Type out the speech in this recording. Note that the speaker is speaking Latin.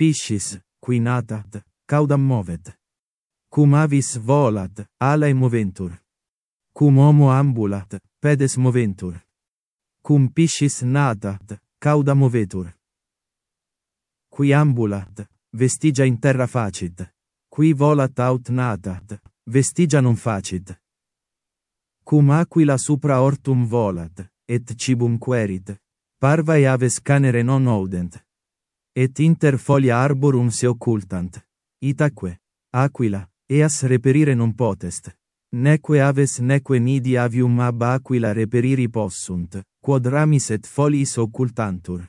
piscis, qui natat, caudam movet. Cum avis volat, alae moventur. Cum homo ambulat, pedes moventur. Cum piscis natat, cauda movetur. Qui ambulat, vestigia in terra facit. Qui volat aut natat, vestigia non facit. Cum aquila supra ortum volat, et cibum querit, parvae aves canere non audent et inter folia arborum se occultant. Itaque, aquila, eas reperire non potest. Neque aves neque nidi avium ab aquila reperiri possunt, quod ramis et foliis occultantur.